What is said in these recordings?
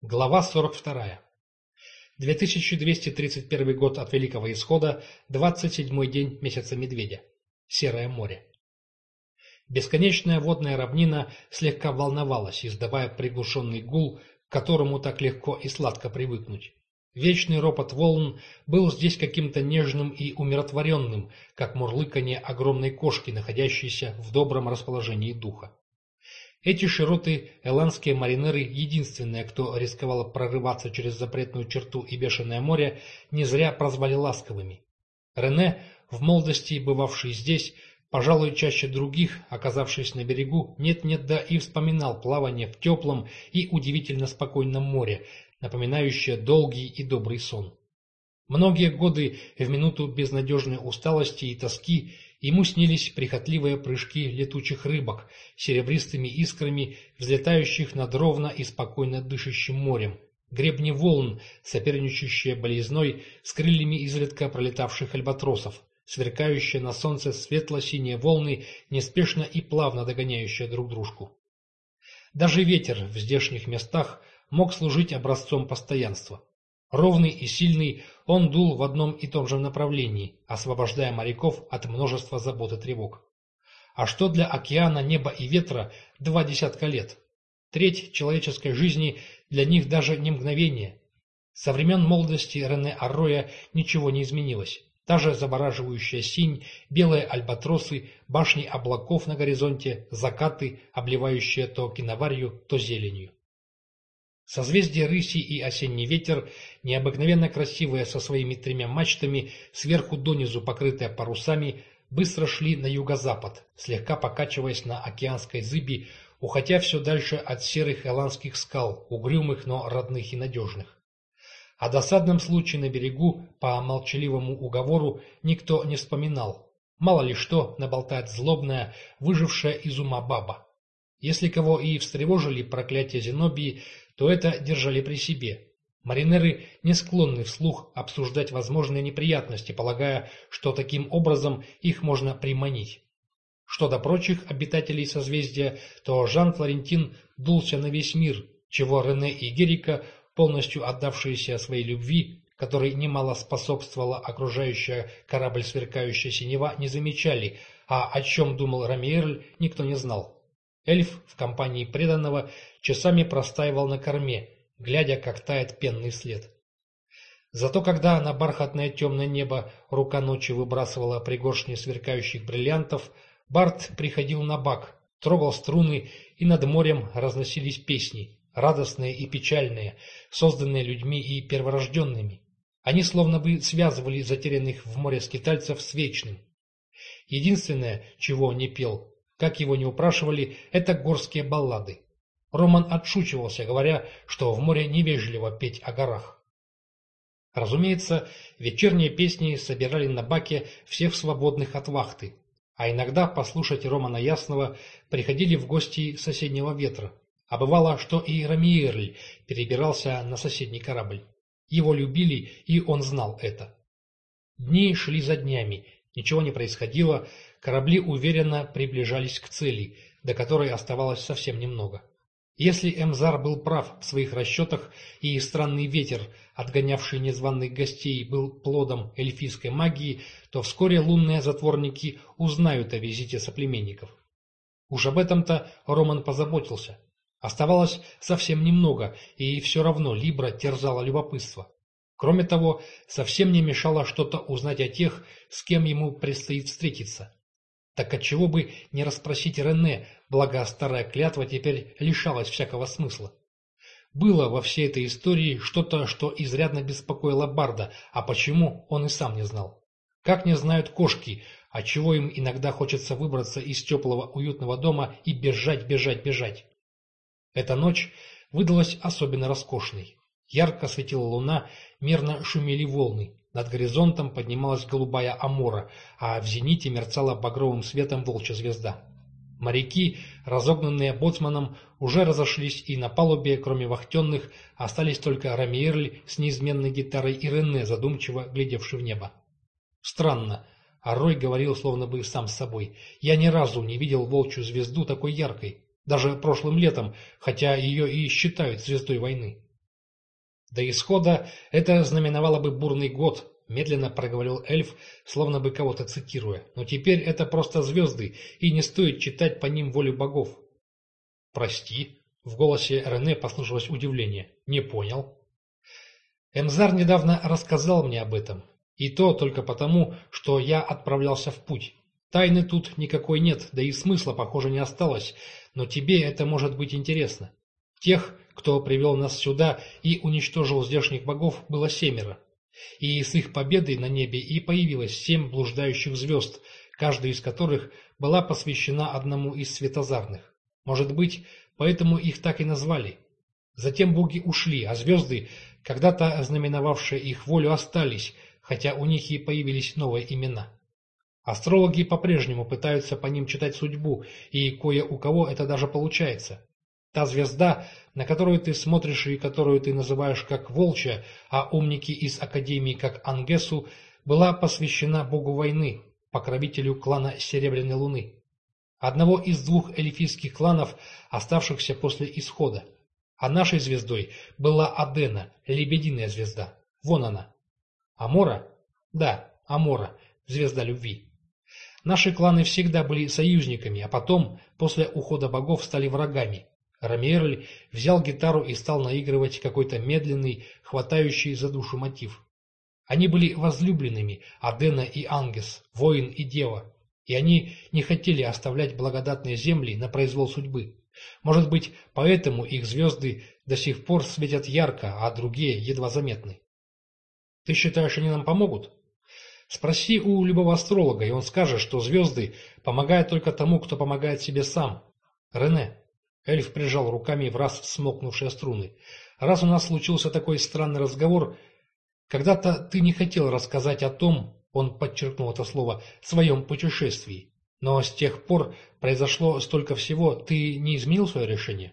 Глава 42. 2231 год от Великого Исхода, 27-й день месяца Медведя. Серое море. Бесконечная водная равнина слегка волновалась, издавая приглушенный гул, к которому так легко и сладко привыкнуть. Вечный ропот волн был здесь каким-то нежным и умиротворенным, как мурлыканье огромной кошки, находящейся в добром расположении духа. Эти широты, эландские маринеры, единственные, кто рисковал прорываться через запретную черту и бешеное море, не зря прозвали ласковыми. Рене, в молодости бывавший здесь, пожалуй, чаще других, оказавшись на берегу, нет-нет да и вспоминал плавание в теплом и удивительно спокойном море, напоминающее долгий и добрый сон. Многие годы в минуту безнадежной усталости и тоски Ему снились прихотливые прыжки летучих рыбок, серебристыми искрами, взлетающих над ровно и спокойно дышащим морем, гребни волн, соперничающие болезной с крыльями изредка пролетавших альбатросов, сверкающие на солнце светло-синие волны, неспешно и плавно догоняющие друг дружку. Даже ветер в здешних местах мог служить образцом постоянства. Ровный и сильный, он дул в одном и том же направлении, освобождая моряков от множества забот и тревог. А что для океана, неба и ветра два десятка лет? Треть человеческой жизни для них даже не мгновение. Со времен молодости Рене Арроя ничего не изменилось. Та же завораживающая синь, белые альбатросы, башни облаков на горизонте, закаты, обливающие то киноварью, то зеленью. Созвездие Рыси и Осенний ветер, необыкновенно красивые со своими тремя мачтами, сверху донизу покрытые парусами, быстро шли на юго-запад, слегка покачиваясь на океанской зыби, уходя все дальше от серых эландских скал, угрюмых, но родных и надежных. О досадном случае на берегу по молчаливому уговору никто не вспоминал. Мало ли что наболтает злобная, выжившая из ума баба. Если кого и встревожили проклятия Зенобии, то это держали при себе. Маринеры не склонны вслух обсуждать возможные неприятности, полагая, что таким образом их можно приманить. Что до прочих обитателей созвездия, то Жан-Флорентин дулся на весь мир, чего Рене и Герика, полностью отдавшиеся своей любви, которой немало способствовала окружающая корабль сверкающая синева, не замечали, а о чем думал Рамиерль, никто не знал. Эльф в компании преданного часами простаивал на корме, глядя, как тает пенный след. Зато когда на бархатное темное небо рука ночи выбрасывала пригоршни сверкающих бриллиантов, Барт приходил на бак, трогал струны, и над морем разносились песни, радостные и печальные, созданные людьми и перворожденными. Они словно бы связывали затерянных в море скитальцев с вечным. Единственное, чего он не пел, как его не упрашивали, это горские баллады. Роман отшучивался, говоря, что в море невежливо петь о горах. Разумеется, вечерние песни собирали на баке всех свободных от вахты, а иногда послушать Романа Ясного приходили в гости соседнего ветра. А бывало, что и Рамиерль перебирался на соседний корабль. Его любили, и он знал это. Дни шли за днями, ничего не происходило, корабли уверенно приближались к цели, до которой оставалось совсем немного. Если Эмзар был прав в своих расчетах, и странный ветер, отгонявший незваных гостей, был плодом эльфийской магии, то вскоре лунные затворники узнают о визите соплеменников. Уж об этом-то Роман позаботился. Оставалось совсем немного, и все равно Либра терзала любопытство. Кроме того, совсем не мешало что-то узнать о тех, с кем ему предстоит встретиться. Так отчего бы не расспросить Рене, благо старая клятва теперь лишалась всякого смысла. Было во всей этой истории что-то, что изрядно беспокоило Барда, а почему, он и сам не знал. Как не знают кошки, отчего им иногда хочется выбраться из теплого уютного дома и бежать, бежать, бежать. Эта ночь выдалась особенно роскошной. Ярко светила луна, мерно шумели волны. Над горизонтом поднималась голубая амора, а в зените мерцала багровым светом волчья звезда. Моряки, разогнанные боцманом, уже разошлись, и на палубе, кроме вахтенных, остались только Рамиерль с неизменной гитарой и Рене, задумчиво глядевший в небо. Странно, а Рой говорил словно бы сам с собой. Я ни разу не видел волчью звезду такой яркой, даже прошлым летом, хотя ее и считают звездой войны. До исхода это знаменовало бы бурный год, медленно проговорил эльф, словно бы кого-то цитируя. Но теперь это просто звезды, и не стоит читать по ним волю богов. Прости, в голосе Рене послышалось удивление. Не понял. Эмзар недавно рассказал мне об этом. И то только потому, что я отправлялся в путь. Тайны тут никакой нет, да и смысла, похоже, не осталось, но тебе это может быть интересно. Тех, кто привел нас сюда и уничтожил здешних богов, было семеро. И с их победой на небе и появилось семь блуждающих звезд, каждая из которых была посвящена одному из светозарных. Может быть, поэтому их так и назвали. Затем боги ушли, а звезды, когда-то ознаменовавшие их волю, остались, хотя у них и появились новые имена. Астрологи по-прежнему пытаются по ним читать судьбу, и кое у кого это даже получается. Та звезда, на которую ты смотришь и которую ты называешь как Волчья, а умники из Академии как Ангесу, была посвящена богу войны, покровителю клана Серебряной Луны. Одного из двух эльфийских кланов, оставшихся после исхода. А нашей звездой была Адена, лебединая звезда. Вон она. Амора? Да, Амора, звезда любви. Наши кланы всегда были союзниками, а потом, после ухода богов, стали врагами. Рамиерль взял гитару и стал наигрывать какой-то медленный, хватающий за душу мотив. Они были возлюбленными, Адена и Ангес, воин и дева, и они не хотели оставлять благодатные земли на произвол судьбы. Может быть, поэтому их звезды до сих пор светят ярко, а другие едва заметны. Ты считаешь, они нам помогут? Спроси у любого астролога, и он скажет, что звезды помогают только тому, кто помогает себе сам. Рене. Эльф прижал руками в раз смолкнувшие струны. Раз у нас случился такой странный разговор, когда-то ты не хотел рассказать о том, он подчеркнул это слово, своем путешествии. Но с тех пор произошло столько всего, ты не изменил свое решение?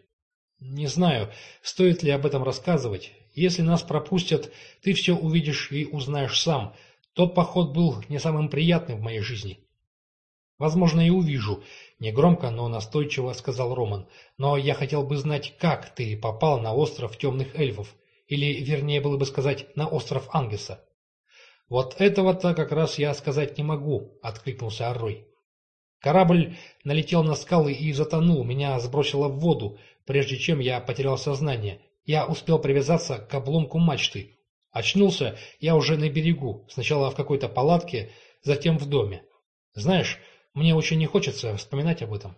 Не знаю, стоит ли об этом рассказывать. Если нас пропустят, ты все увидишь и узнаешь сам, тот поход был не самым приятным в моей жизни. Возможно, и увижу. Негромко, но настойчиво сказал Роман. Но я хотел бы знать, как ты попал на остров темных эльфов. Или, вернее, было бы сказать, на остров Ангеса. Вот этого-то как раз я сказать не могу, откликнулся Аррой. Корабль налетел на скалы и затонул, меня сбросило в воду, прежде чем я потерял сознание. Я успел привязаться к обломку мачты. Очнулся я уже на берегу, сначала в какой-то палатке, затем в доме. Знаешь, мне очень не хочется вспоминать об этом.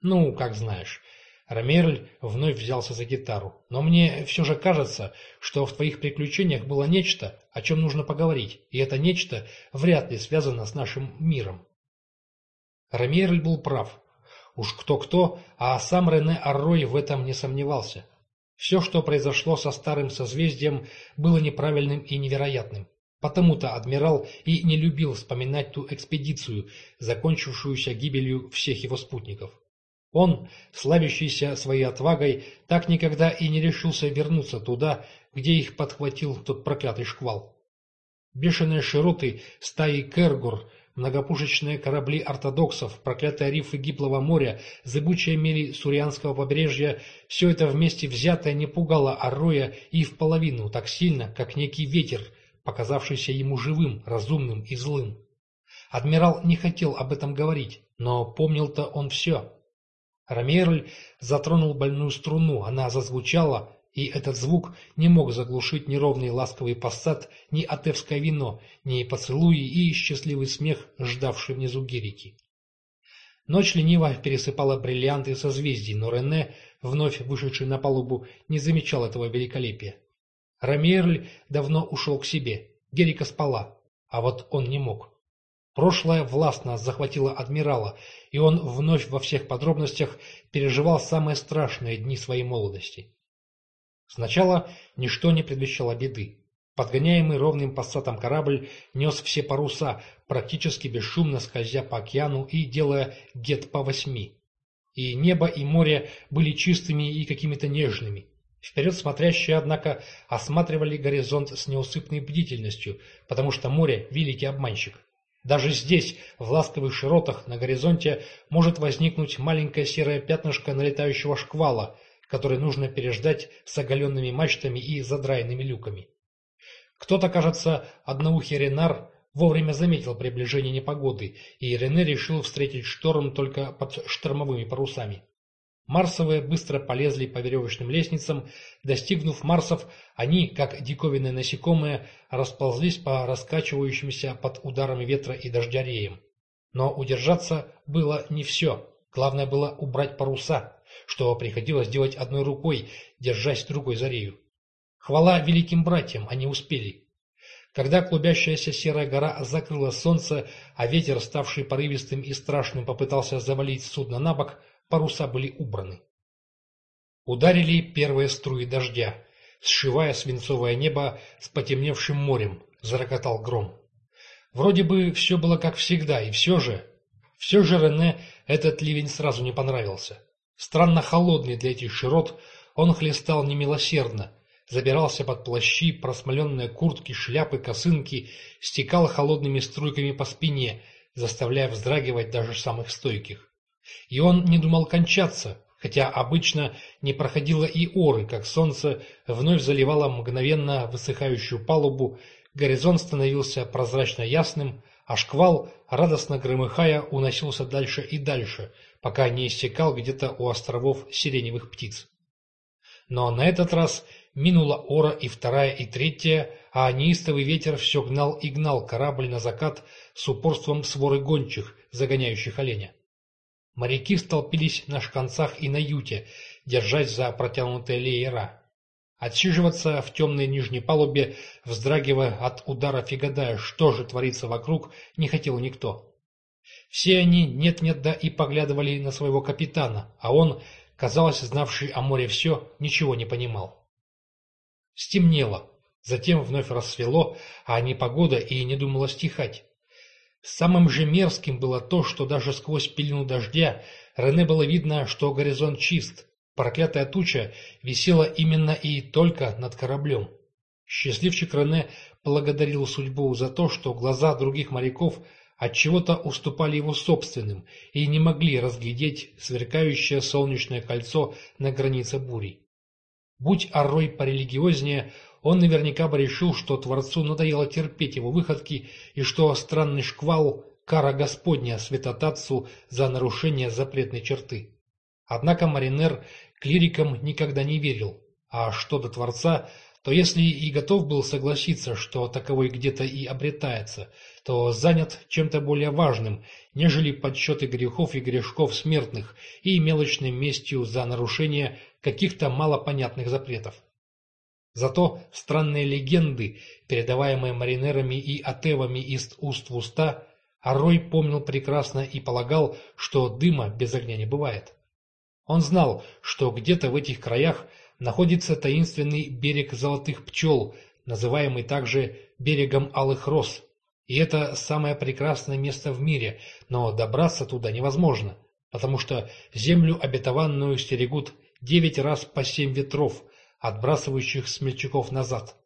Ну, как знаешь. Ромерль вновь взялся за гитару. Но мне все же кажется, что в твоих приключениях было нечто, о чем нужно поговорить, и это нечто вряд ли связано с нашим миром. Ромерль был прав. Уж кто-кто, а сам Рене Аррой в этом не сомневался. Все, что произошло со старым созвездием, было неправильным и невероятным. Потому-то адмирал и не любил вспоминать ту экспедицию, закончившуюся гибелью всех его спутников. Он, славящийся своей отвагой, так никогда и не решился вернуться туда, где их подхватил тот проклятый шквал. Бешеные широты стаи Кергур Многопушечные корабли ортодоксов, проклятые рифы гиблого моря, зыбучие мели Сурианского побережья – все это вместе взятое не пугало Арроя и в половину так сильно, как некий ветер, показавшийся ему живым, разумным и злым. Адмирал не хотел об этом говорить, но помнил-то он все. Ромерль затронул больную струну, она зазвучала, и этот звук не мог заглушить ни ровный ласковый пассат, ни атевское вино, ни поцелуи и счастливый смех, ждавший внизу гирики. Ночь лениво пересыпала бриллианты созвездий, но Рене, вновь вышедший на палубу, не замечал этого великолепия. Рамиерль давно ушел к себе, Герика спала, а вот он не мог. Прошлое властно захватило адмирала, и он вновь во всех подробностях переживал самые страшные дни своей молодости. Сначала ничто не предвещало беды. Подгоняемый ровным пассатом корабль нес все паруса, практически бесшумно скользя по океану и делая гет по восьми. И небо, и море были чистыми и какими-то нежными. Вперед смотрящие, однако, осматривали горизонт с неусыпной бдительностью, потому что море – великий обманщик. Даже здесь, в ласковых широтах, на горизонте может возникнуть маленькое серое пятнышко налетающего шквала – который нужно переждать с оголенными мачтами и задраенными люками. Кто-то, кажется, одноухий Ренар вовремя заметил приближение непогоды, и Рене решил встретить шторм только под штормовыми парусами. Марсовые быстро полезли по веревочным лестницам. Достигнув Марсов, они, как диковинные насекомые, расползлись по раскачивающимся под ударами ветра и дождя реям. Но удержаться было не все. Главное было убрать паруса, что приходилось делать одной рукой, держась другой за рею. Хвала великим братьям, они успели. Когда клубящаяся серая гора закрыла солнце, а ветер, ставший порывистым и страшным, попытался завалить судно на бок, паруса были убраны. Ударили первые струи дождя, сшивая свинцовое небо с потемневшим морем, зарокотал гром. Вроде бы все было как всегда, и все же... Все же Рене этот ливень сразу не понравился. Странно холодный для этих широт, он хлестал немилосердно, забирался под плащи, просмоленные куртки, шляпы, косынки, стекал холодными струйками по спине, заставляя вздрагивать даже самых стойких. И он не думал кончаться, хотя обычно не проходило и оры, как солнце вновь заливало мгновенно высыхающую палубу, горизонт становился прозрачно ясным, а шквал, радостно громыхая, уносился дальше и дальше, пока не иссякал где-то у островов сиреневых птиц. Но на этот раз минула ора и вторая, и третья, а неистовый ветер все гнал и гнал корабль на закат с упорством своры гончих, загоняющих оленя. Моряки столпились на шканцах и на юте, держась за протянутые леера. Отсиживаться в темной нижней палубе, вздрагивая от удара фигадая, что же творится вокруг, не хотел никто. Все они нет-нет да и поглядывали на своего капитана, а он, казалось, знавший о море все, ничего не понимал. Стемнело, затем вновь рассвело, а непогода и не думала стихать. Самым же мерзким было то, что даже сквозь пелену дождя Рене было видно, что горизонт чист. Проклятая туча висела именно и только над кораблем. Счастливчик Рене благодарил судьбу за то, что глаза других моряков от чего то уступали его собственным и не могли разглядеть сверкающее солнечное кольцо на границе бури. Будь Аррой порелигиознее, он наверняка бы решил, что Творцу надоело терпеть его выходки и что странный шквал – кара Господня святотатцу за нарушение запретной черты. Однако Маринер клирикам никогда не верил, а что до Творца, то если и готов был согласиться, что таковой где-то и обретается, то занят чем-то более важным, нежели подсчеты грехов и грешков смертных и мелочной местью за нарушение каких-то малопонятных запретов. Зато странные легенды, передаваемые маринерами и атевами из уст в уста, Аррой помнил прекрасно и полагал, что дыма без огня не бывает. Он знал, что где-то в этих краях находится таинственный берег золотых пчел, называемый также берегом алых роз. И это самое прекрасное место в мире, но добраться туда невозможно, потому что землю обетованную стерегут девять раз по семь ветров, отбрасывающих смельчаков назад.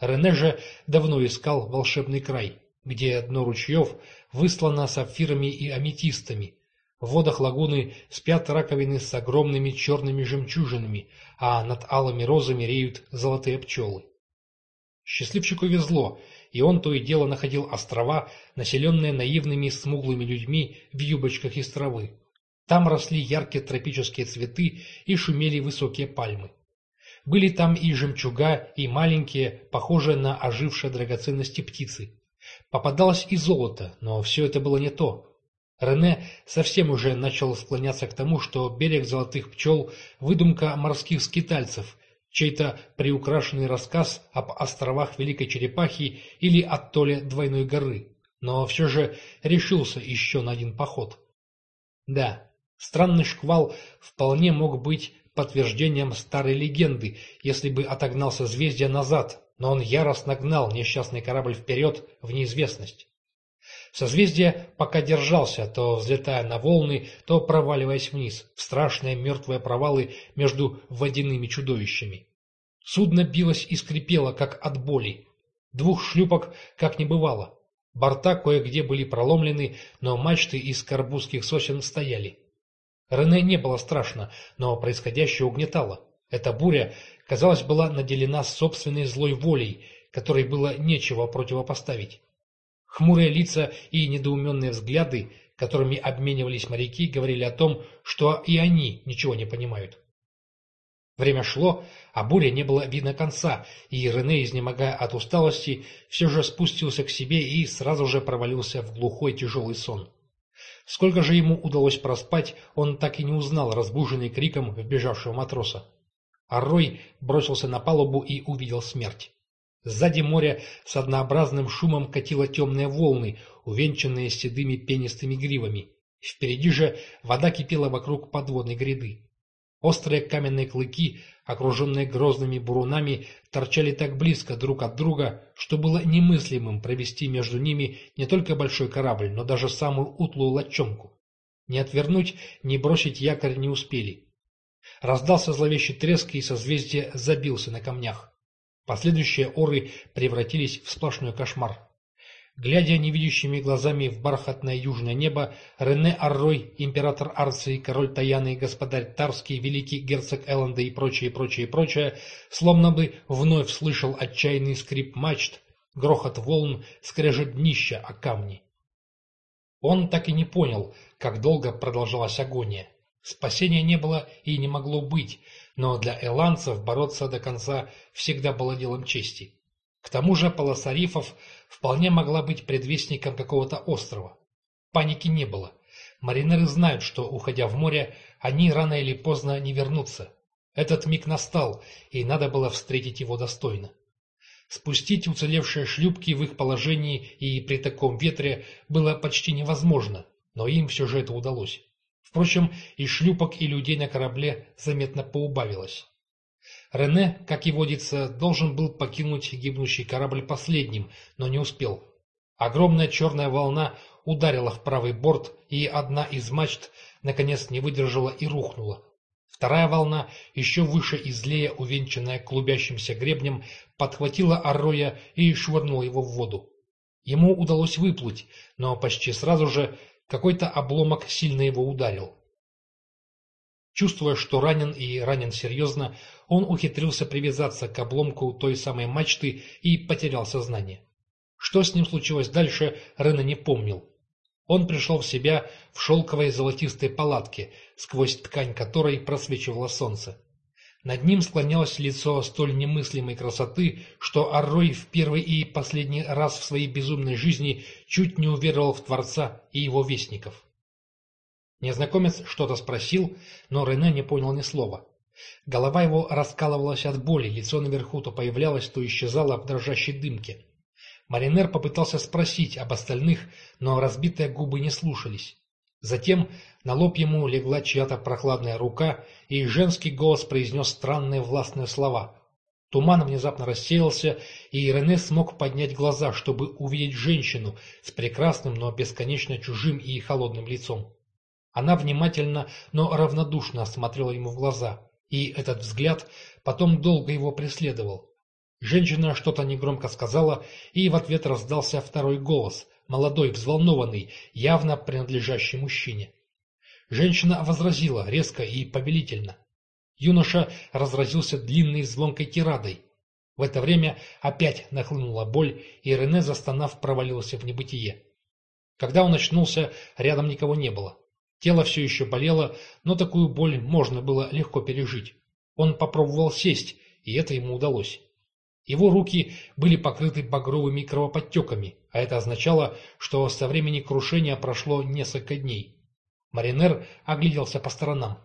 Рене же давно искал волшебный край, где дно ручьев выслано сапфирами и аметистами. В водах лагуны спят раковины с огромными черными жемчужинами, а над алыми розами реют золотые пчелы. Счастливчику везло, и он то и дело находил острова, населенные наивными смуглыми людьми в юбочках из травы. Там росли яркие тропические цветы и шумели высокие пальмы. Были там и жемчуга, и маленькие, похожие на ожившие драгоценности птицы. Попадалось и золото, но все это было не то. Рене совсем уже начал склоняться к тому, что берег золотых пчел – выдумка морских скитальцев, чей-то приукрашенный рассказ об островах Великой Черепахи или атолле Двойной горы, но все же решился еще на один поход. Да, странный шквал вполне мог быть подтверждением старой легенды, если бы отогнал созвездие назад, но он яростно гнал несчастный корабль вперед в неизвестность. Созвездие пока держался, то взлетая на волны, то проваливаясь вниз, в страшные мертвые провалы между водяными чудовищами. Судно билось и скрипело, как от боли. Двух шлюпок как не бывало. Борта кое-где были проломлены, но мачты из карбузских сосен стояли. Рене не было страшно, но происходящее угнетало. Эта буря, казалось, была наделена собственной злой волей, которой было нечего противопоставить. Хмурые лица и недоуменные взгляды, которыми обменивались моряки, говорили о том, что и они ничего не понимают. Время шло, а буря не было видно конца, и Рене, изнемогая от усталости, все же спустился к себе и сразу же провалился в глухой тяжелый сон. Сколько же ему удалось проспать, он так и не узнал, разбуженный криком вбежавшего матроса. А Рой бросился на палубу и увидел смерть. Сзади моря с однообразным шумом катило темные волны, увенчанные седыми пенистыми гривами. Впереди же вода кипела вокруг подводной гряды. Острые каменные клыки, окруженные грозными бурунами, торчали так близко друг от друга, что было немыслимым провести между ними не только большой корабль, но даже самую утлую лодчонку. Ни отвернуть, ни бросить якорь не успели. Раздался зловещий треск, и созвездие забился на камнях. Последующие оры превратились в сплошной кошмар. Глядя невидящими глазами в бархатное южное небо, Рене Аррой, император Арции, король Таяны, господарь Тарский, великий герцог Элленда и прочее, прочее, прочее, словно бы вновь слышал отчаянный скрип мачт, грохот волн, скрежет днища о камни. Он так и не понял, как долго продолжалась агония. Спасения не было и не могло быть, но для эланцев бороться до конца всегда было делом чести. К тому же полоса рифов вполне могла быть предвестником какого-то острова. Паники не было. Маринеры знают, что, уходя в море, они рано или поздно не вернутся. Этот миг настал, и надо было встретить его достойно. Спустить уцелевшие шлюпки в их положении и при таком ветре было почти невозможно, но им все же это удалось. Впрочем, и шлюпок, и людей на корабле заметно поубавилось. Рене, как и водится, должен был покинуть гибнущий корабль последним, но не успел. Огромная черная волна ударила в правый борт, и одна из мачт, наконец, не выдержала и рухнула. Вторая волна, еще выше и злее увенчанная клубящимся гребнем, подхватила Арроя и швырнула его в воду. Ему удалось выплыть, но почти сразу же какой-то обломок сильно его ударил. Чувствуя, что ранен и ранен серьезно, он ухитрился привязаться к обломку той самой мачты и потерял сознание. Что с ним случилось дальше, Рена не помнил. Он пришел в себя в шелковой золотистой палатке, сквозь ткань которой просвечивало солнце. Над ним склонялось лицо столь немыслимой красоты, что Аррой в первый и последний раз в своей безумной жизни чуть не уверовал в Творца и его вестников. Незнакомец что-то спросил, но Рене не понял ни слова. Голова его раскалывалась от боли, лицо наверху то появлялось, то исчезало в дрожащей дымке. Маринер попытался спросить об остальных, но разбитые губы не слушались. Затем на лоб ему легла чья-то прохладная рука, и женский голос произнес странные властные слова. Туман внезапно рассеялся, и Рене смог поднять глаза, чтобы увидеть женщину с прекрасным, но бесконечно чужим и холодным лицом. Она внимательно, но равнодушно осмотрела ему в глаза, и этот взгляд потом долго его преследовал. Женщина что-то негромко сказала, и в ответ раздался второй голос, молодой, взволнованный, явно принадлежащий мужчине. Женщина возразила резко и повелительно. Юноша разразился длинной звонкой тирадой. В это время опять нахлынула боль, и Рене, застонав, провалился в небытие. Когда он очнулся, рядом никого не было. Тело все еще болело, но такую боль можно было легко пережить. Он попробовал сесть, и это ему удалось. Его руки были покрыты багровыми кровоподтеками, а это означало, что со времени крушения прошло несколько дней. Маринер огляделся по сторонам.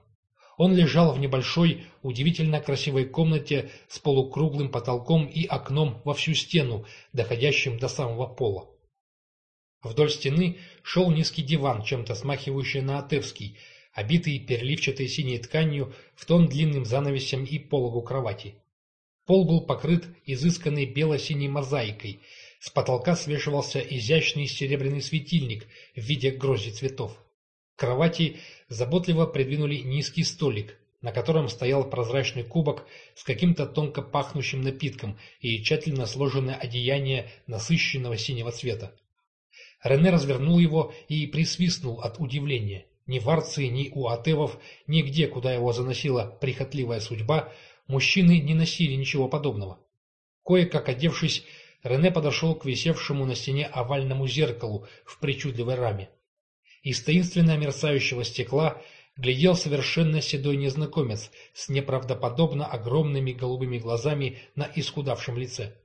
Он лежал в небольшой, удивительно красивой комнате с полукруглым потолком и окном во всю стену, доходящим до самого пола. Вдоль стены шел низкий диван, чем-то смахивающий на отевский, обитый переливчатой синей тканью в тон длинным занавесем и пологу кровати. Пол был покрыт изысканной бело-синей мозаикой, с потолка свешивался изящный серебряный светильник в виде грози цветов. К кровати заботливо придвинули низкий столик, на котором стоял прозрачный кубок с каким-то тонко пахнущим напитком и тщательно сложенное одеяние насыщенного синего цвета. Рене развернул его и присвистнул от удивления. Ни в Арции, ни у Атевов, нигде, куда его заносила прихотливая судьба, мужчины не носили ничего подобного. Кое-как одевшись, Рене подошел к висевшему на стене овальному зеркалу в причудливой раме. Из таинственно мерцающего стекла глядел совершенно седой незнакомец с неправдоподобно огромными голубыми глазами на исхудавшем лице.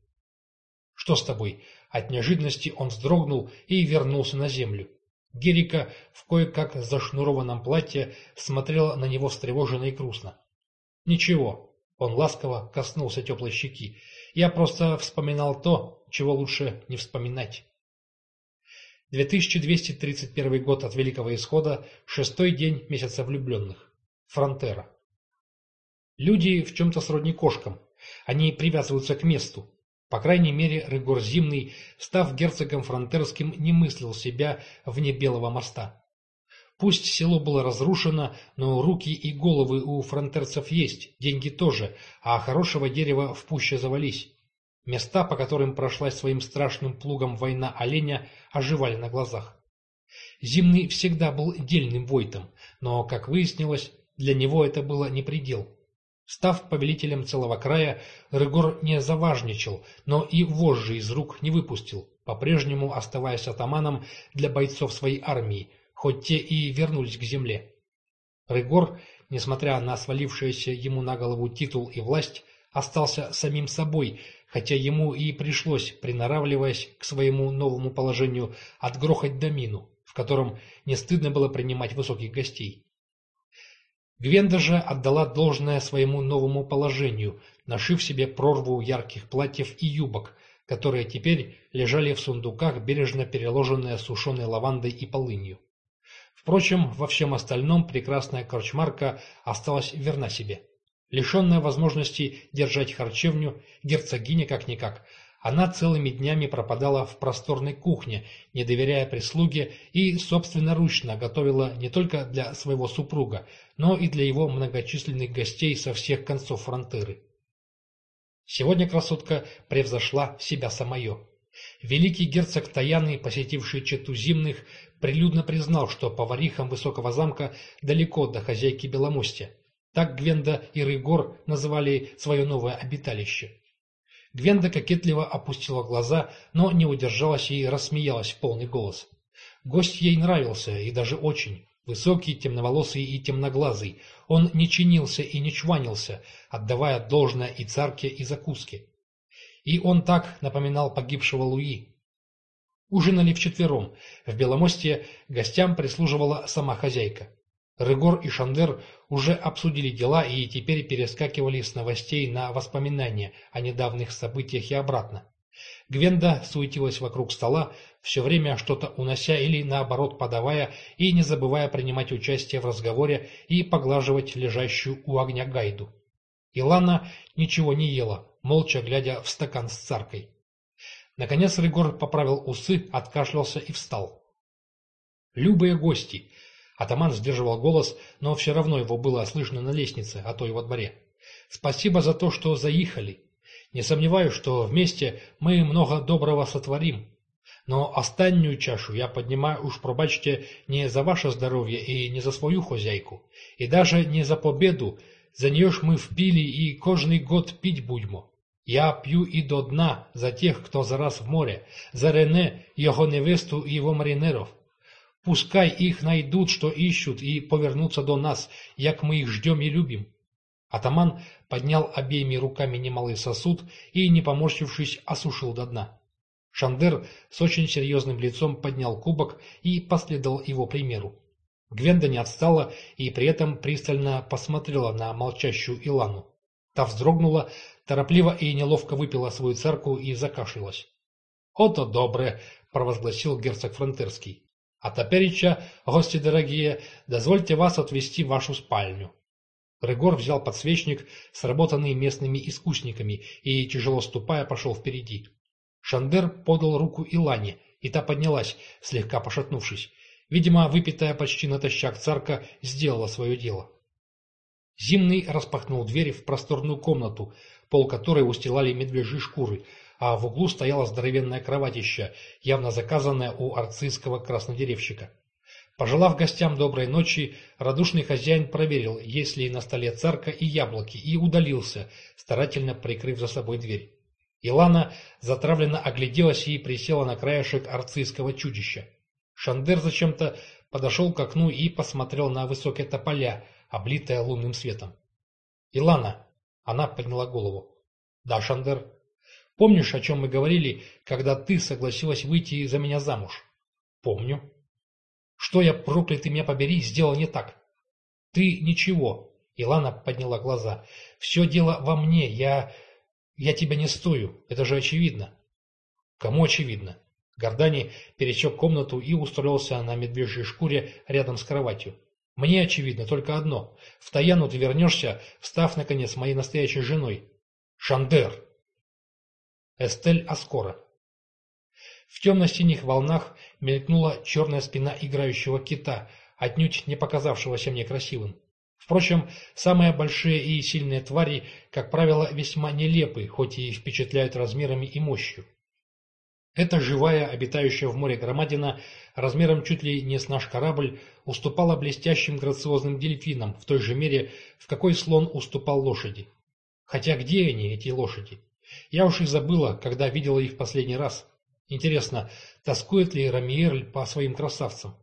«Что с тобой?» От неожиданности он вздрогнул и вернулся на землю. Герика в кое-как зашнурованном платье смотрела на него встревоженно и грустно. «Ничего», — он ласково коснулся теплой щеки, — «я просто вспоминал то, чего лучше не вспоминать». 2231 год от Великого Исхода, шестой день месяца влюбленных. Фронтера. Люди в чем-то сродни кошкам. Они привязываются к месту. По крайней мере, Рыгор Зимный, став герцогом фронтерским, не мыслил себя вне Белого моста. Пусть село было разрушено, но руки и головы у фронтерцев есть, деньги тоже, а хорошего дерева в пуще завались. Места, по которым прошла своим страшным плугом война оленя, оживали на глазах. Зимный всегда был дельным войтом, но, как выяснилось, для него это было не предел. Став повелителем целого края, Рыгор не заважничал, но и вожжи из рук не выпустил, по-прежнему оставаясь атаманом для бойцов своей армии, хоть те и вернулись к земле. Рыгор, несмотря на свалившиеся ему на голову титул и власть, остался самим собой, хотя ему и пришлось, приноравливаясь к своему новому положению, отгрохать домину, в котором не стыдно было принимать высоких гостей. Гвенда же отдала должное своему новому положению, нашив себе прорву ярких платьев и юбок, которые теперь лежали в сундуках, бережно переложенные сушеной лавандой и полынью. Впрочем, во всем остальном прекрасная корчмарка осталась верна себе. Лишенная возможности держать харчевню, герцогиня как-никак, она целыми днями пропадала в просторной кухне, не доверяя прислуге, и собственноручно готовила не только для своего супруга, но и для его многочисленных гостей со всех концов фронтыры. Сегодня красотка превзошла себя самое. Великий герцог Таяны, посетивший чету зимных, прилюдно признал, что поварихам высокого замка далеко до хозяйки Беломостя. Так Гвенда и Рыгор называли свое новое обиталище. Гвенда кокетливо опустила глаза, но не удержалась и рассмеялась в полный голос. Гость ей нравился, и даже очень. Высокий, темноволосый и темноглазый. Он не чинился и не чванился, отдавая должное и царке, и закуске. И он так напоминал погибшего Луи. Ужинали вчетвером. В Беломосте гостям прислуживала сама хозяйка. Рыгор и Шандер уже обсудили дела и теперь перескакивали с новостей на воспоминания о недавних событиях и обратно. Гвенда суетилась вокруг стола, все время что-то унося или, наоборот, подавая и не забывая принимать участие в разговоре и поглаживать лежащую у огня гайду. Илана ничего не ела, молча глядя в стакан с царкой. Наконец Рыгор поправил усы, откашлялся и встал. «Любые гости!» Атаман сдерживал голос, но все равно его было слышно на лестнице, а то и во дворе. «Спасибо за то, что заехали. Не сомневаюсь, что вместе мы много доброго сотворим. Но останнюю чашу я поднимаю уж, пробачьте, не за ваше здоровье и не за свою хозяйку, и даже не за победу, за нее ж мы впили и каждый год пить будьмо. Я пью и до дна за тех, кто зараз в море, за Рене, его невесту и его маринеров. Пускай их найдут, что ищут, и повернутся до нас, як мы их ждем и любим. Атаман поднял обеими руками немалый сосуд и, не поморщившись, осушил до дна. Шандер с очень серьезным лицом поднял кубок и последовал его примеру. Гвенда не отстала и при этом пристально посмотрела на молчащую Илану. Та вздрогнула, торопливо и неловко выпила свою царку и закашлялась. «Ото добре!» — провозгласил герцог Фронтерский. А топереча, гости дорогие, дозвольте вас отвести в вашу спальню. Рыгор взял подсвечник, сработанный местными искусниками, и, тяжело ступая, пошел впереди. Шандер подал руку Илане, и та поднялась, слегка пошатнувшись. Видимо, выпитая почти натощак царка сделала свое дело. Зимный распахнул дверь в просторную комнату, пол которой устилали медвежьи шкуры, а в углу стояла здоровенная кроватища, явно заказанная у арцистского краснодеревщика. Пожелав гостям доброй ночи, радушный хозяин проверил, есть ли на столе царка и яблоки, и удалился, старательно прикрыв за собой дверь. Илана затравленно огляделась и присела на краешек арцийского чудища. Шандер зачем-то подошел к окну и посмотрел на высокие тополя, облитое лунным светом. «Илана!» — она подняла голову. «Да, Шандер. Помнишь, о чем мы говорили, когда ты согласилась выйти за меня замуж?» «Помню». Что я, проклятый меня побери, сделал не так? Ты ничего. Илана подняла глаза. Все дело во мне. Я... Я тебя не стою. Это же очевидно. Кому очевидно? Гордани пересек комнату и устроился на медвежьей шкуре рядом с кроватью. Мне очевидно только одно. В Таяну ты вернешься, став, наконец, моей настоящей женой. Шандер. Эстель Аскора. В темно-синих волнах мелькнула черная спина играющего кита, отнюдь не показавшегося мне красивым. Впрочем, самые большие и сильные твари, как правило, весьма нелепы, хоть и впечатляют размерами и мощью. Эта живая, обитающая в море громадина, размером чуть ли не с наш корабль, уступала блестящим грациозным дельфинам в той же мере, в какой слон уступал лошади. Хотя где они, эти лошади? Я уж и забыла, когда видела их в последний раз. Интересно, тоскует ли Рамиерль по своим красавцам?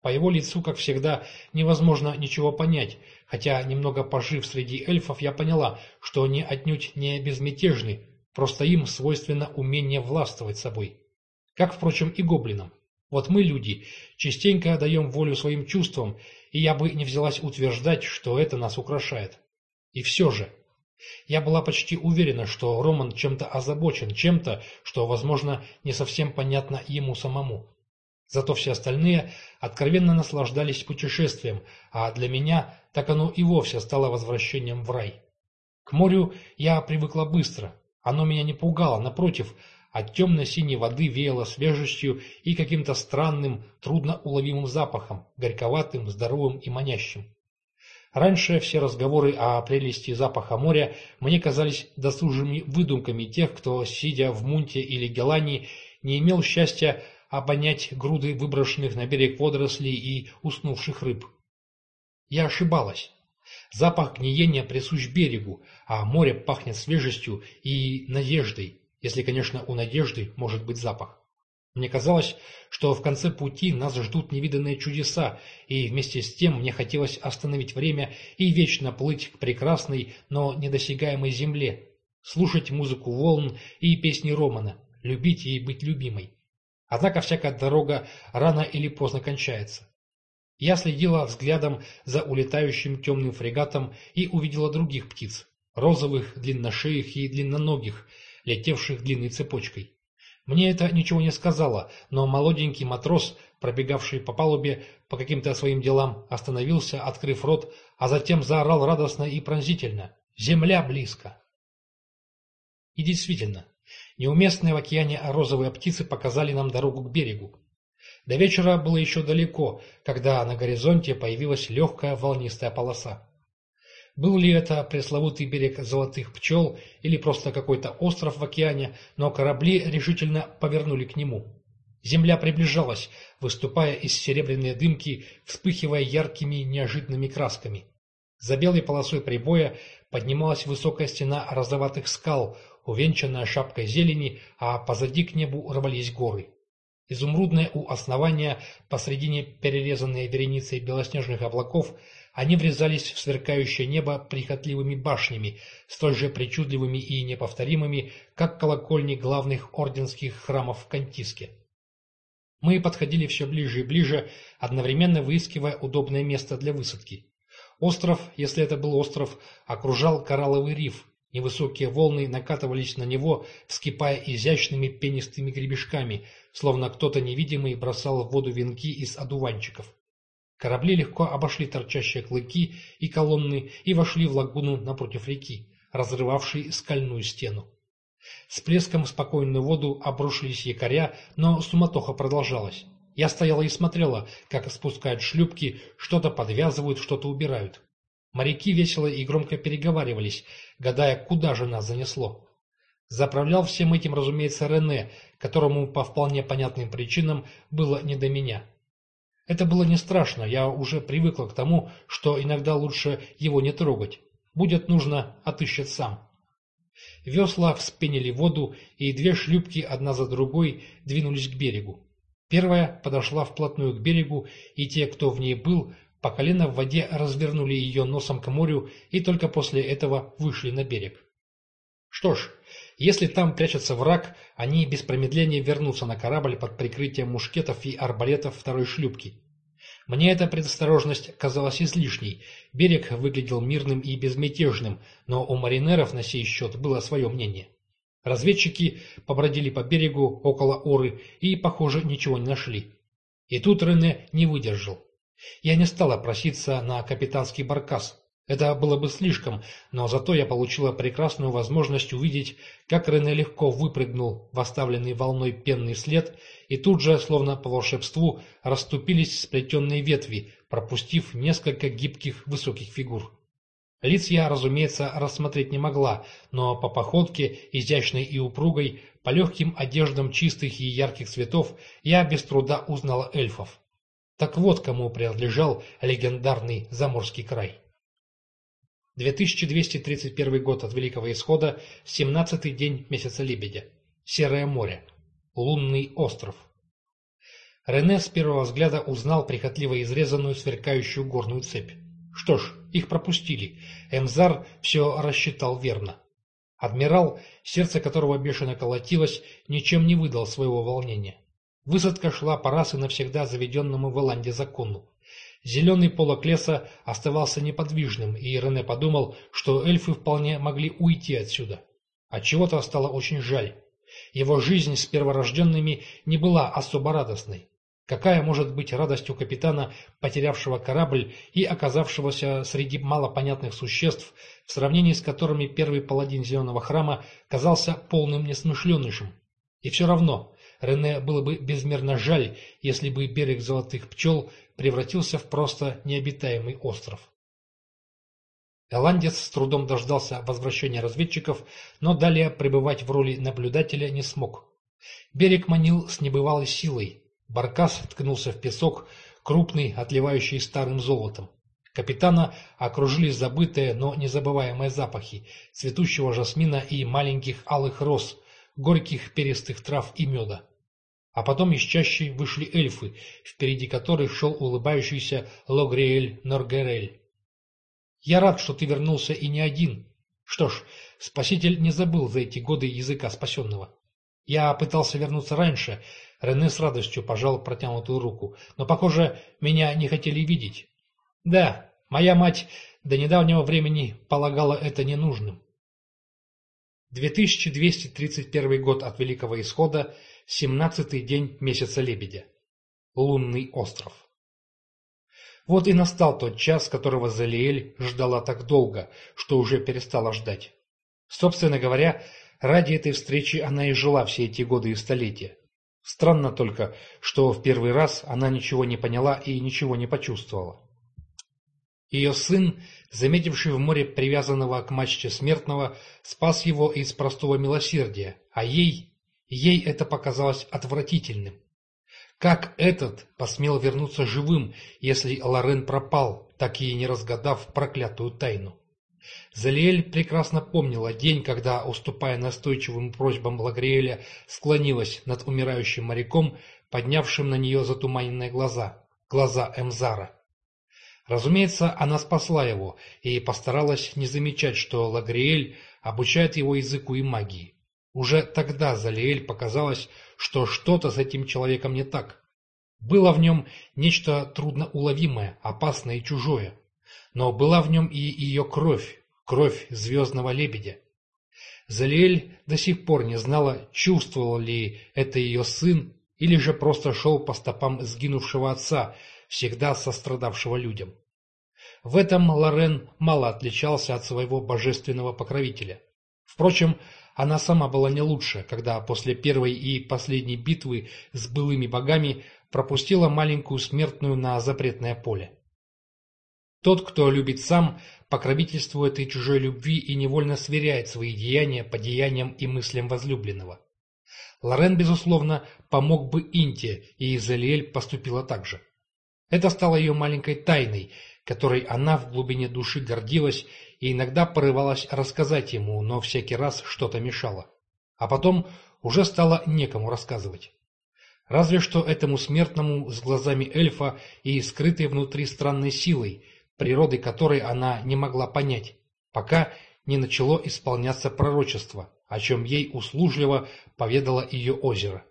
По его лицу, как всегда, невозможно ничего понять, хотя, немного пожив среди эльфов, я поняла, что они отнюдь не безмятежны, просто им свойственно умение властвовать собой. Как, впрочем, и гоблинам. Вот мы, люди, частенько даем волю своим чувствам, и я бы не взялась утверждать, что это нас украшает. И все же, я была почти уверена, что Роман чем-то озабочен, чем-то, что, возможно, не совсем понятно ему самому. Зато все остальные откровенно наслаждались путешествием, а для меня так оно и вовсе стало возвращением в рай. К морю я привыкла быстро. Оно меня не пугало, напротив, от темно-синей воды веяло свежестью и каким-то странным, трудноуловимым запахом, горьковатым, здоровым и манящим. Раньше все разговоры о прелести запаха моря мне казались досужими выдумками тех, кто, сидя в Мунте или Гелании, не имел счастья обонять груды выброшенных на берег водорослей и уснувших рыб. Я ошибалась. Запах гниения присущ берегу, а море пахнет свежестью и надеждой, если, конечно, у надежды может быть запах. Мне казалось, что в конце пути нас ждут невиданные чудеса, и вместе с тем мне хотелось остановить время и вечно плыть к прекрасной, но недосягаемой земле, слушать музыку волн и песни Романа, любить и быть любимой. Однако всякая дорога рано или поздно кончается. Я следила взглядом за улетающим темным фрегатом и увидела других птиц, розовых, длинношеих и длинноногих, летевших длинной цепочкой. Мне это ничего не сказала, но молоденький матрос, пробегавший по палубе по каким-то своим делам, остановился, открыв рот, а затем заорал радостно и пронзительно. «Земля близко!» И действительно, неуместные в океане розовые птицы показали нам дорогу к берегу. До вечера было еще далеко, когда на горизонте появилась легкая волнистая полоса. Был ли это пресловутый берег золотых пчел или просто какой-то остров в океане, но корабли решительно повернули к нему. Земля приближалась, выступая из серебряной дымки, вспыхивая яркими неожиданными красками. За белой полосой прибоя поднималась высокая стена розоватых скал, увенчанная шапкой зелени, а позади к небу рвались горы. Изумрудное у основания, посредине перерезанной вереницей белоснежных облаков – они врезались в сверкающее небо прихотливыми башнями, столь же причудливыми и неповторимыми, как колокольни главных орденских храмов в Кантиске. Мы подходили все ближе и ближе, одновременно выискивая удобное место для высадки. Остров, если это был остров, окружал коралловый риф, Невысокие волны накатывались на него, вскипая изящными пенистыми гребешками, словно кто-то невидимый бросал в воду венки из одуванчиков. Корабли легко обошли торчащие клыки и колонны и вошли в лагуну напротив реки, разрывавшей скальную стену. С плеском в спокойную воду обрушились якоря, но суматоха продолжалась. Я стояла и смотрела, как спускают шлюпки, что-то подвязывают, что-то убирают. Моряки весело и громко переговаривались, гадая, куда же нас занесло. Заправлял всем этим, разумеется, Рене, которому по вполне понятным причинам было не до меня. Это было не страшно, я уже привыкла к тому, что иногда лучше его не трогать. Будет нужно, отыщет сам. Весла вспенили воду, и две шлюпки одна за другой двинулись к берегу. Первая подошла вплотную к берегу, и те, кто в ней был, по колено в воде развернули ее носом к морю и только после этого вышли на берег. Что ж, если там прячется враг, они без промедления вернутся на корабль под прикрытием мушкетов и арбалетов второй шлюпки. Мне эта предосторожность казалась излишней. Берег выглядел мирным и безмятежным, но у маринеров на сей счет было свое мнение. Разведчики побродили по берегу около Оры и, похоже, ничего не нашли. И тут Рене не выдержал. Я не стала проситься на капитанский баркас. Это было бы слишком, но зато я получила прекрасную возможность увидеть, как Рене легко выпрыгнул в оставленный волной пенный след, и тут же, словно по волшебству, расступились сплетенные ветви, пропустив несколько гибких высоких фигур. Лиц я, разумеется, рассмотреть не могла, но по походке, изящной и упругой, по легким одеждам чистых и ярких цветов, я без труда узнала эльфов. Так вот кому принадлежал легендарный Заморский край. 2231 год от Великого Исхода, 17-й день месяца Лебедя. Серое море. Лунный остров. Рене с первого взгляда узнал прихотливо изрезанную сверкающую горную цепь. Что ж, их пропустили. Эмзар все рассчитал верно. Адмирал, сердце которого бешено колотилось, ничем не выдал своего волнения. Высадка шла по раз и навсегда заведенному в Эланде закону. Зеленый полок леса оставался неподвижным, и Рене подумал, что эльфы вполне могли уйти отсюда. Отчего-то стало очень жаль. Его жизнь с перворожденными не была особо радостной. Какая может быть радость у капитана, потерявшего корабль и оказавшегося среди малопонятных существ, в сравнении с которыми первый паладин Зеленого храма казался полным несмышленышем? И все равно, Рене было бы безмерно жаль, если бы берег золотых пчел превратился в просто необитаемый остров. Голландец с трудом дождался возвращения разведчиков, но далее пребывать в роли наблюдателя не смог. Берег манил с небывалой силой. Баркас ткнулся в песок, крупный, отливающий старым золотом. Капитана окружили забытые, но незабываемые запахи цветущего жасмина и маленьких алых роз, горьких перистых трав и меда. А потом из чащи вышли эльфы, впереди которых шел улыбающийся Логриэль Норгерель. «Я рад, что ты вернулся и не один. Что ж, спаситель не забыл за эти годы языка спасенного. Я пытался вернуться раньше, Рене с радостью пожал протянутую руку, но, похоже, меня не хотели видеть. Да, моя мать до недавнего времени полагала это ненужным. 2231 год от Великого Исхода, Семнадцатый день месяца Лебедя. Лунный остров. Вот и настал тот час, которого Залиэль ждала так долго, что уже перестала ждать. Собственно говоря, ради этой встречи она и жила все эти годы и столетия. Странно только, что в первый раз она ничего не поняла и ничего не почувствовала. Ее сын, заметивший в море привязанного к мачте смертного, спас его из простого милосердия, а ей Ей это показалось отвратительным. Как этот посмел вернуться живым, если Лорен пропал, так и не разгадав проклятую тайну? Залиэль прекрасно помнила день, когда, уступая настойчивым просьбам Лагриэля, склонилась над умирающим моряком, поднявшим на нее затуманенные глаза, глаза Эмзара. Разумеется, она спасла его и постаралась не замечать, что Лагриэль обучает его языку и магии. Уже тогда Залиэль показалось, что что-то с этим человеком не так. Было в нем нечто трудноуловимое, опасное и чужое. Но была в нем и ее кровь, кровь звездного лебедя. Залиэль до сих пор не знала, чувствовал ли это ее сын, или же просто шел по стопам сгинувшего отца, всегда сострадавшего людям. В этом Лорен мало отличался от своего божественного покровителя. Впрочем, она сама была не лучше, когда после первой и последней битвы с былыми богами пропустила маленькую смертную на запретное поле. Тот, кто любит сам, покровительствует и чужой любви и невольно сверяет свои деяния по деяниям и мыслям возлюбленного. Лорен, безусловно, помог бы Инте, и Изелиэль поступила так же. Это стало ее маленькой тайной, которой она в глубине души гордилась и иногда порывалась рассказать ему, но всякий раз что-то мешало. А потом уже стало некому рассказывать. Разве что этому смертному с глазами эльфа и скрытой внутри странной силой, природы которой она не могла понять, пока не начало исполняться пророчество, о чем ей услужливо поведало ее озеро.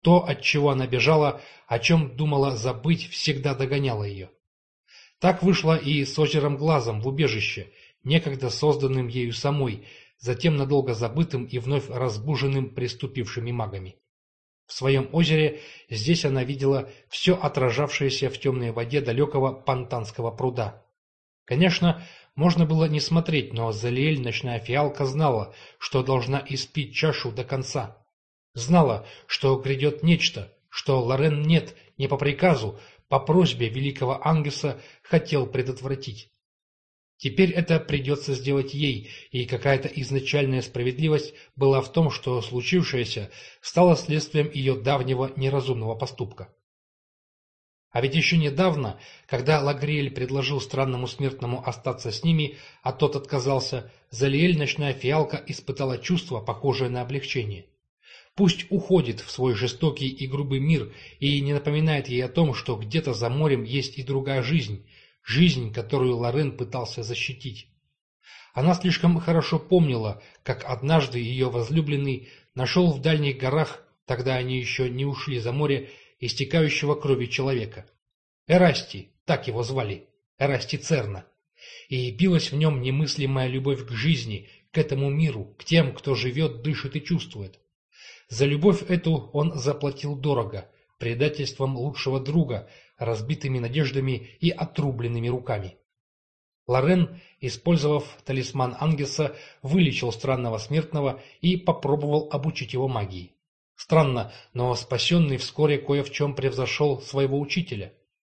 То, от чего она бежала, о чем думала забыть, всегда догоняло ее. Так вышло и с озером Глазом в убежище, некогда созданным ею самой, затем надолго забытым и вновь разбуженным приступившими магами. В своем озере здесь она видела все отражавшееся в темной воде далекого Пантанского пруда. Конечно, можно было не смотреть, но Залиэль, ночная фиалка, знала, что должна испить чашу до конца. Знала, что грядет нечто, что Лорен нет, не по приказу, по просьбе великого Ангеса хотел предотвратить. Теперь это придется сделать ей, и какая-то изначальная справедливость была в том, что случившееся стало следствием ее давнего неразумного поступка. А ведь еще недавно, когда Лагриэль предложил странному смертному остаться с ними, а тот отказался, Залиэль, ночная фиалка, испытала чувство, похожее на облегчение. Пусть уходит в свой жестокий и грубый мир и не напоминает ей о том, что где-то за морем есть и другая жизнь, жизнь, которую Лорен пытался защитить. Она слишком хорошо помнила, как однажды ее возлюбленный нашел в дальних горах, тогда они еще не ушли за море, истекающего крови человека. Эрасти, так его звали, Эрасти Церна. И билась в нем немыслимая любовь к жизни, к этому миру, к тем, кто живет, дышит и чувствует. За любовь эту он заплатил дорого, предательством лучшего друга, разбитыми надеждами и отрубленными руками. Лорен, использовав талисман Ангеса, вылечил странного смертного и попробовал обучить его магии. Странно, но спасенный вскоре кое в чем превзошел своего учителя.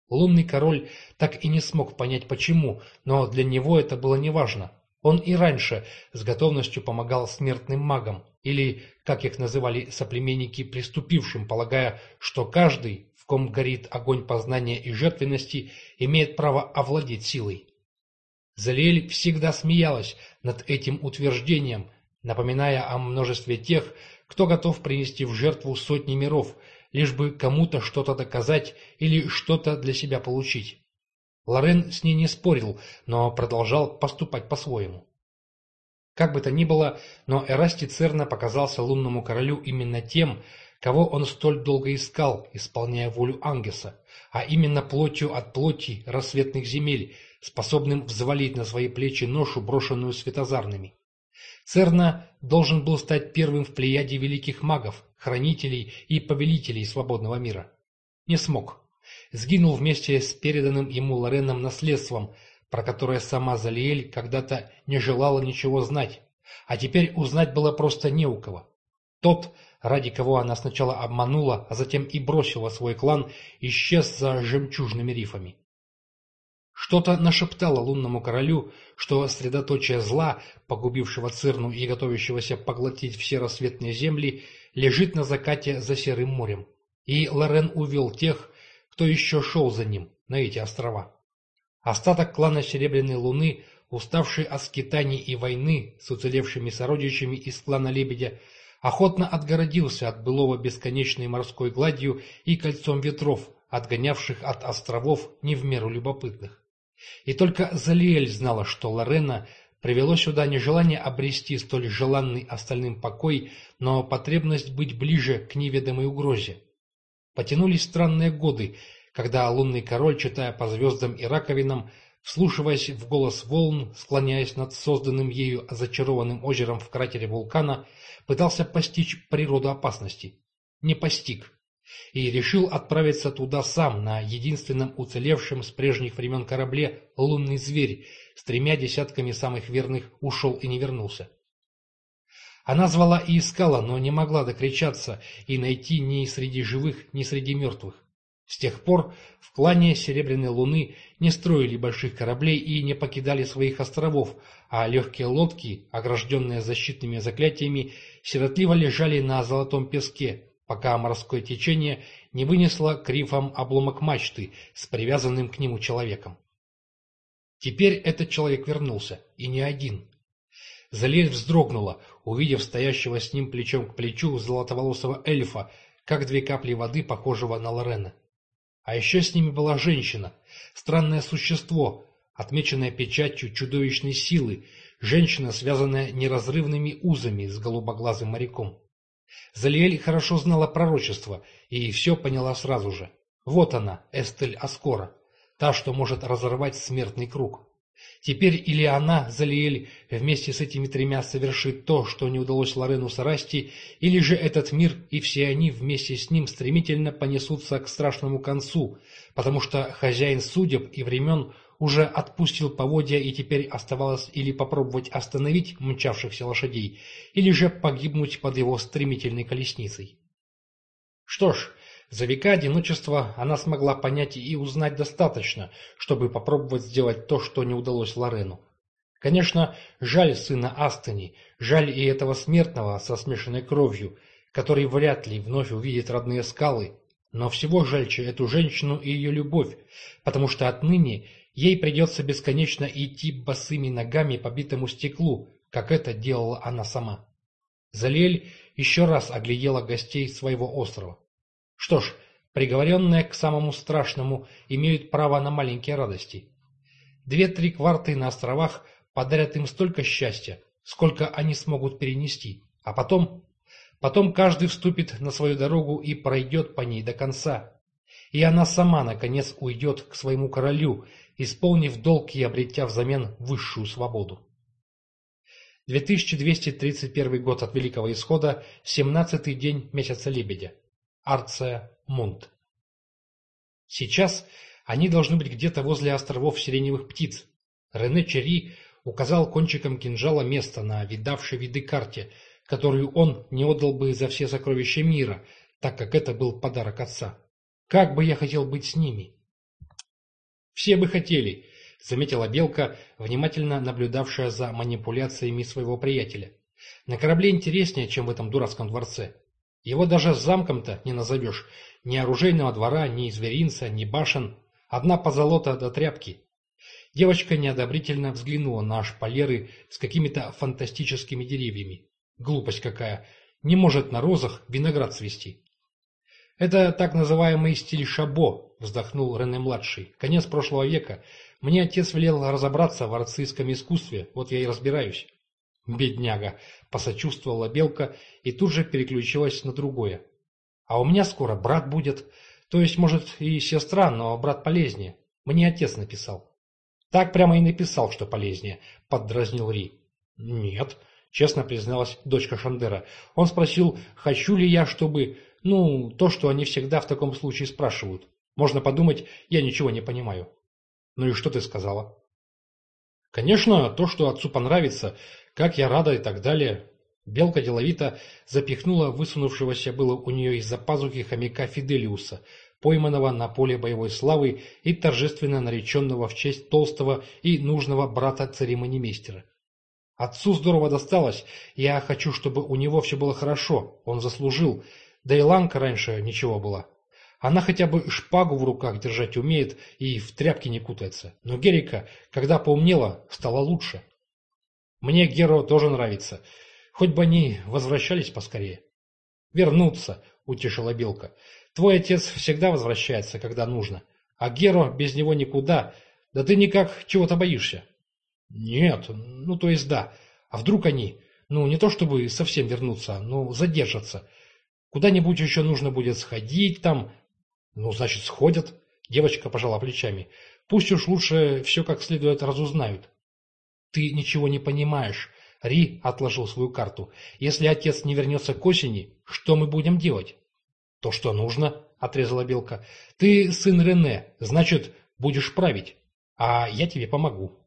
Лунный король так и не смог понять почему, но для него это было неважно. Он и раньше с готовностью помогал смертным магам, или, как их называли соплеменники, приступившим, полагая, что каждый, в ком горит огонь познания и жертвенности, имеет право овладеть силой. Залиэль всегда смеялась над этим утверждением, напоминая о множестве тех, кто готов принести в жертву сотни миров, лишь бы кому-то что-то доказать или что-то для себя получить. Лорен с ней не спорил, но продолжал поступать по-своему. Как бы то ни было, но Эрасти Церна показался лунному королю именно тем, кого он столь долго искал, исполняя волю Ангеса, а именно плотью от плоти рассветных земель, способным взвалить на свои плечи ношу, брошенную светозарными. Церна должен был стать первым в плеяде великих магов, хранителей и повелителей свободного мира. Не смог сгинул вместе с переданным ему Лореном наследством, про которое сама Залиэль когда-то не желала ничего знать, а теперь узнать было просто не у кого. Тот, ради кого она сначала обманула, а затем и бросила свой клан, исчез за жемчужными рифами. Что-то нашептало лунному королю, что средоточие зла, погубившего Цирну и готовящегося поглотить все рассветные земли, лежит на закате за Серым морем. И Лорен увел тех, кто еще шел за ним, на эти острова. Остаток клана Серебряной Луны, уставший от скитаний и войны с уцелевшими сородичами из клана Лебедя, охотно отгородился от былого бесконечной морской гладью и кольцом ветров, отгонявших от островов не в меру любопытных. И только Залиэль знала, что Лорена привело сюда не желание обрести столь желанный остальным покой, но потребность быть ближе к неведомой угрозе. Потянулись странные годы, когда лунный король, читая по звездам и раковинам, вслушиваясь в голос волн, склоняясь над созданным ею зачарованным озером в кратере вулкана, пытался постичь природу опасности. Не постиг. И решил отправиться туда сам, на единственном уцелевшем с прежних времен корабле «Лунный зверь», с тремя десятками самых верных ушел и не вернулся. Она звала и искала, но не могла докричаться и найти ни среди живых, ни среди мертвых. С тех пор в клане Серебряной Луны не строили больших кораблей и не покидали своих островов, а легкие лодки, огражденные защитными заклятиями, сиротливо лежали на золотом песке, пока морское течение не вынесла крифом обломок мачты с привязанным к нему человеком. Теперь этот человек вернулся, и не один. Залель вздрогнула, увидев стоящего с ним плечом к плечу золотоволосого эльфа, как две капли воды, похожего на Лорена. А еще с ними была женщина, странное существо, отмеченное печатью чудовищной силы, женщина, связанная неразрывными узами с голубоглазым моряком. Залиэль хорошо знала пророчество и все поняла сразу же. Вот она, Эстель Аскора, та, что может разорвать смертный круг. Теперь или она, Залиэль, вместе с этими тремя совершит то, что не удалось Лорену Сарасти, или же этот мир и все они вместе с ним стремительно понесутся к страшному концу, потому что хозяин судеб и времен уже отпустил поводья и теперь оставалось или попробовать остановить мчавшихся лошадей, или же погибнуть под его стремительной колесницей. Что ж, за века одиночества она смогла понять и узнать достаточно, чтобы попробовать сделать то, что не удалось Лорену. Конечно, жаль сына Астани, жаль и этого смертного со смешанной кровью, который вряд ли вновь увидит родные скалы, но всего жальче эту женщину и ее любовь, потому что отныне ей придется бесконечно идти босыми ногами по битому стеклу, как это делала она сама. Залель еще раз оглядела гостей своего острова. Что ж, приговоренные к самому страшному имеют право на маленькие радости. Две-три кварты на островах подарят им столько счастья, сколько они смогут перенести, а потом... Потом каждый вступит на свою дорогу и пройдет по ней до конца. И она сама, наконец, уйдет к своему королю, исполнив долг и обретя взамен высшую свободу. 2231 год от Великого Исхода, 17-й день месяца Лебедя. Арция Мунт. Сейчас они должны быть где-то возле островов сиреневых птиц. Рене Черри указал кончиком кинжала место на видавшей виды карте, которую он не отдал бы за все сокровища мира, так как это был подарок отца. Как бы я хотел быть с ними! Все бы хотели, заметила Белка, внимательно наблюдавшая за манипуляциями своего приятеля. На корабле интереснее, чем в этом дурацком дворце. Его даже замком-то не назовешь. Ни оружейного двора, ни зверинца, ни башен. Одна позолота до тряпки. Девочка неодобрительно взглянула на шпалеры с какими-то фантастическими деревьями. Глупость какая. Не может на розах виноград свести. «Это так называемый стиль шабо», — вздохнул Рене-младший. «Конец прошлого века. Мне отец велел разобраться в арцистском искусстве, вот я и разбираюсь». «Бедняга!» — посочувствовала Белка и тут же переключилась на другое. «А у меня скоро брат будет. То есть, может, и сестра, но брат полезнее. Мне отец написал». «Так прямо и написал, что полезнее», — поддразнил Ри. «Нет», — честно призналась дочка Шандера. «Он спросил, хочу ли я, чтобы... Ну, то, что они всегда в таком случае спрашивают. Можно подумать, я ничего не понимаю». «Ну и что ты сказала?» «Конечно, то, что отцу понравится, как я рада и так далее. Белка деловито запихнула высунувшегося было у нее из-за пазухи хомяка Фиделиуса, пойманного на поле боевой славы и торжественно нареченного в честь толстого и нужного брата церемонимейстера. Отцу здорово досталось, я хочу, чтобы у него все было хорошо, он заслужил, да и Ланка раньше ничего была. Она хотя бы шпагу в руках держать умеет и в тряпке не кутается, но Герика, когда поумнела, стала лучше. Мне Геро тоже нравится. Хоть бы они возвращались поскорее. Вернуться, утешила Белка. Твой отец всегда возвращается, когда нужно. А Геро без него никуда. Да ты никак чего-то боишься. Нет, ну то есть да. А вдруг они, ну не то чтобы совсем вернуться, но задержатся. Куда-нибудь еще нужно будет сходить там. Ну, значит, сходят. Девочка пожала плечами. Пусть уж лучше все как следует разузнают. «Ты ничего не понимаешь». Ри отложил свою карту. «Если отец не вернется к осени, что мы будем делать?» «То, что нужно», — отрезала Белка. «Ты сын Рене, значит, будешь править, а я тебе помогу».